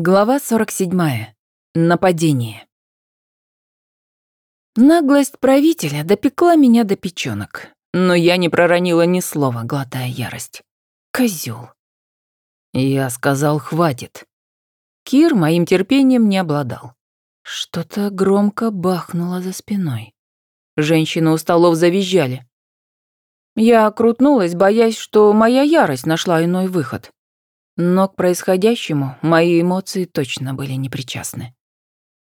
Глава 47. Нападение. Наглость правителя допекла меня до печёнок, но я не проронила ни слова, глотая ярость. Козёл. Я сказал «хватит». Кир моим терпением не обладал. Что-то громко бахнуло за спиной. Женщины у столов завизжали. Я крутнулась, боясь, что моя ярость нашла иной выход. Но к происходящему мои эмоции точно были непричастны.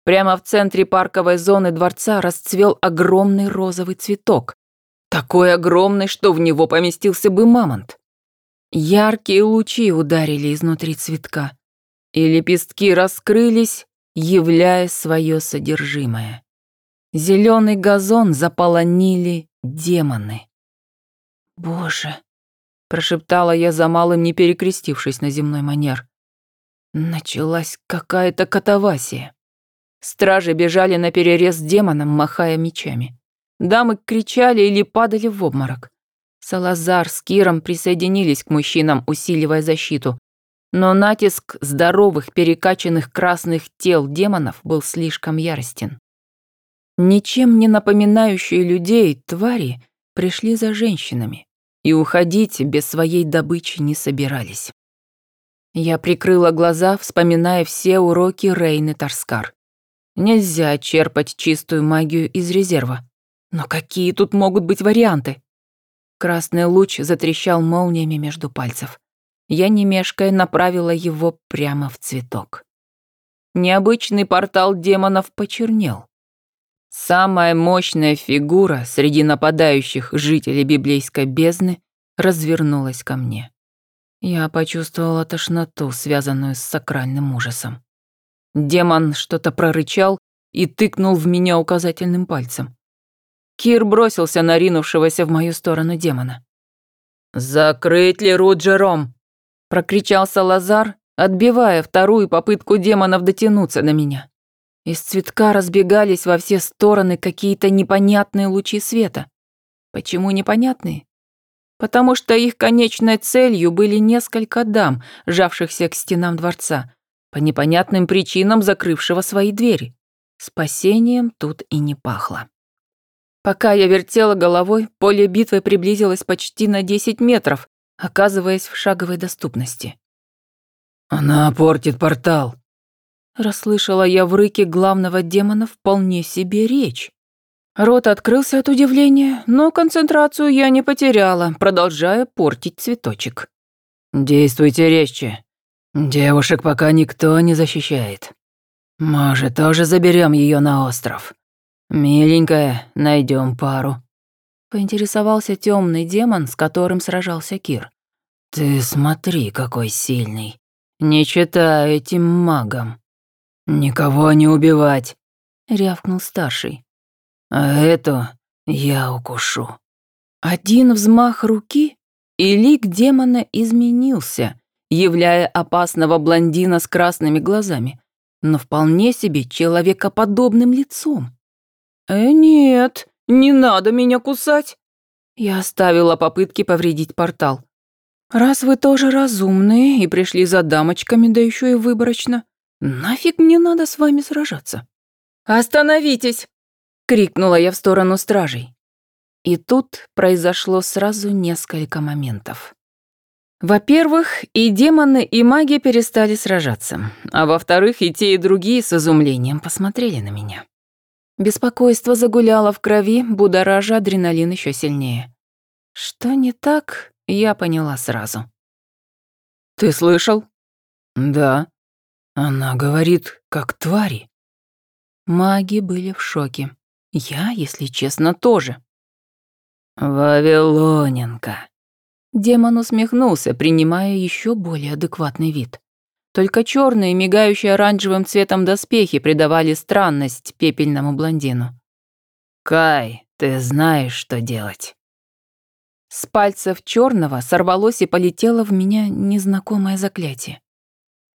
Прямо в центре парковой зоны дворца расцвел огромный розовый цветок. Такой огромный, что в него поместился бы мамонт. Яркие лучи ударили изнутри цветка, и лепестки раскрылись, являя свое содержимое. Зеленый газон заполонили демоны. Боже, прошептала я за малым, не перекрестившись на земной манер. Началась какая-то катавасия. Стражи бежали на перерез демонам, махая мечами. Дамы кричали или падали в обморок. Салазар с Киром присоединились к мужчинам, усиливая защиту. Но натиск здоровых, перекачанных красных тел демонов был слишком яростен. Ничем не напоминающие людей твари пришли за женщинами и уходить без своей добычи не собирались. Я прикрыла глаза, вспоминая все уроки Рейны Тарскар. Нельзя черпать чистую магию из резерва. Но какие тут могут быть варианты? Красный луч затрещал молниями между пальцев. Я, не мешкая, направила его прямо в цветок. Необычный портал демонов почернел. Самая мощная фигура среди нападающих жителей библейской бездны развернулась ко мне. Я почувствовала тошноту, связанную с сакральным ужасом. Демон что-то прорычал и тыкнул в меня указательным пальцем. Кир бросился на ринувшегося в мою сторону демона. «Закрыть ли Руджером?» – прокричал Салазар, отбивая вторую попытку демонов дотянуться до меня. Из цветка разбегались во все стороны какие-то непонятные лучи света. Почему непонятные? Потому что их конечной целью были несколько дам, жавшихся к стенам дворца, по непонятным причинам закрывшего свои двери. Спасением тут и не пахло. Пока я вертела головой, поле битвы приблизилось почти на 10 метров, оказываясь в шаговой доступности. «Она портит портал», Расслышала я в рыке главного демона вполне себе речь. Рот открылся от удивления, но концентрацию я не потеряла, продолжая портить цветочек. «Действуйте резче. Девушек пока никто не защищает. Может, тоже заберем ее на остров. Миленькая, найдем пару». Поинтересовался темный демон, с которым сражался Кир. «Ты смотри, какой сильный. Не читай этим магам. «Никого не убивать», — рявкнул старший. «А эту я укушу». Один взмах руки, и лик демона изменился, являя опасного блондина с красными глазами, но вполне себе человекоподобным лицом. «Э, нет, не надо меня кусать!» Я оставила попытки повредить портал. «Раз вы тоже разумные и пришли за дамочками, да еще и выборочно, Нафиг мне надо с вами сражаться? Остановитесь! крикнула я в сторону стражей. И тут произошло сразу несколько моментов. Во-первых, и демоны, и маги перестали сражаться, а во-вторых, и те, и другие с изумлением посмотрели на меня. Беспокойство загуляло в крови, будоража адреналин еще сильнее. Что не так, я поняла сразу. «Ты слышал?» «Да», она говорит, как твари. Маги были в шоке. Я, если честно, тоже. «Вавилоненка». Демон усмехнулся, принимая еще более адекватный вид. Только черные, мигающие оранжевым цветом доспехи придавали странность пепельному блондину. «Кай, ты знаешь, что делать». С пальцев черного сорвалось и полетело в меня незнакомое заклятие.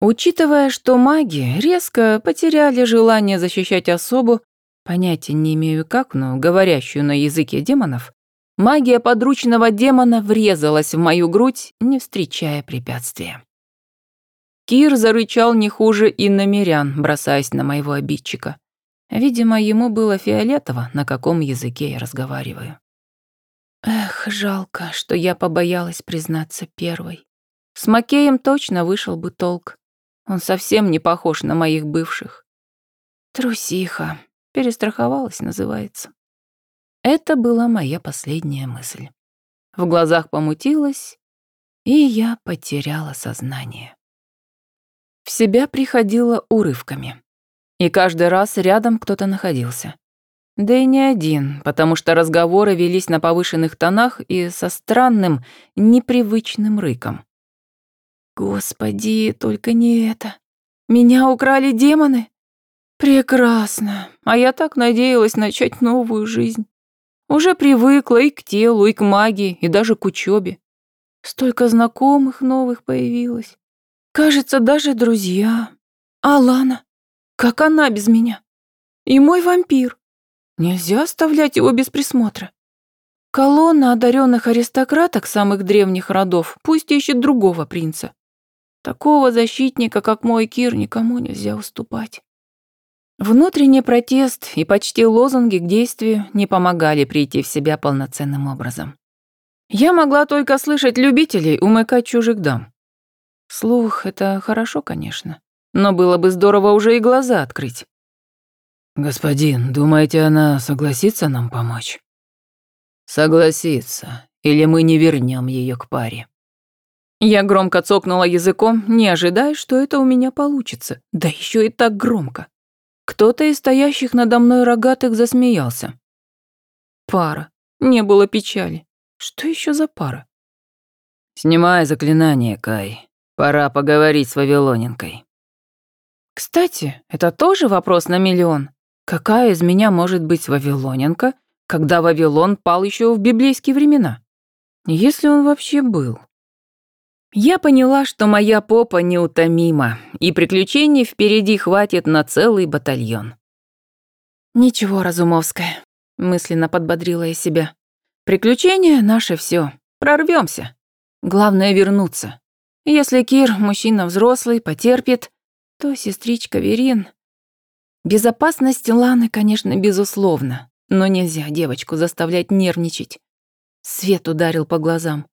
Учитывая, что маги резко потеряли желание защищать особу, понятия не имею как, но говорящую на языке демонов, магия подручного демона врезалась в мою грудь, не встречая препятствия. Кир зарычал не хуже и намерян, бросаясь на моего обидчика. Видимо, ему было фиолетово, на каком языке я разговариваю. Эх, жалко, что я побоялась признаться первой. С Макеем точно вышел бы толк. Он совсем не похож на моих бывших. Трусиха. Перестраховалась, называется. Это была моя последняя мысль. В глазах помутилась, и я потеряла сознание. В себя приходила урывками. И каждый раз рядом кто-то находился. Да и не один, потому что разговоры велись на повышенных тонах и со странным, непривычным рыком. Господи, только не это. Меня украли демоны? Прекрасно. А я так надеялась начать новую жизнь. Уже привыкла и к телу, и к магии, и даже к учебе. Столько знакомых новых появилось. Кажется, даже друзья. Алана. Как она без меня? И мой вампир. Нельзя оставлять его без присмотра. Колонна одаренных аристократок самых древних родов пусть ищет другого принца. Такого защитника, как мой Кир, никому нельзя уступать. Внутренний протест и почти лозунги к действию не помогали прийти в себя полноценным образом. Я могла только слышать любителей умыкать чужих дам. Слух — это хорошо, конечно, но было бы здорово уже и глаза открыть. «Господин, думаете, она согласится нам помочь?» «Согласится, или мы не вернем ее к паре». Я громко цокнула языком, не ожидая, что это у меня получится. Да еще и так громко. Кто-то из стоящих надо мной рогатых засмеялся. Пара. Не было печали. Что еще за пара? «Снимай заклинание, Кай. Пора поговорить с Вавилоненкой». Кстати, это тоже вопрос на миллион. Какая из меня может быть Вавилоненка, когда Вавилон пал еще в библейские времена? Если он вообще был. Я поняла, что моя попа неутомима, и приключений впереди хватит на целый батальон. «Ничего, Разумовская», — мысленно подбодрила я себя. «Приключения — наше все. Прорвемся. Главное — вернуться. Если Кир, мужчина взрослый, потерпит, то сестричка Верин... Безопасность Ланы, конечно, безусловно, но нельзя девочку заставлять нервничать. Свет ударил по глазам.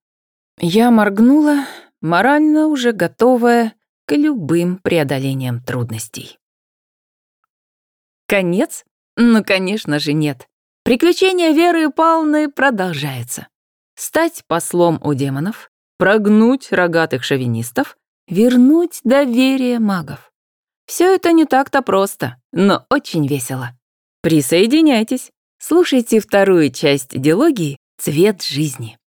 Я моргнула, морально уже готовая к любым преодолениям трудностей. Конец? Ну, конечно же, нет. Приключения Веры Павловны продолжаются. Стать послом у демонов, прогнуть рогатых шовинистов, вернуть доверие магов. Все это не так-то просто, но очень весело. Присоединяйтесь, слушайте вторую часть диалогии «Цвет жизни».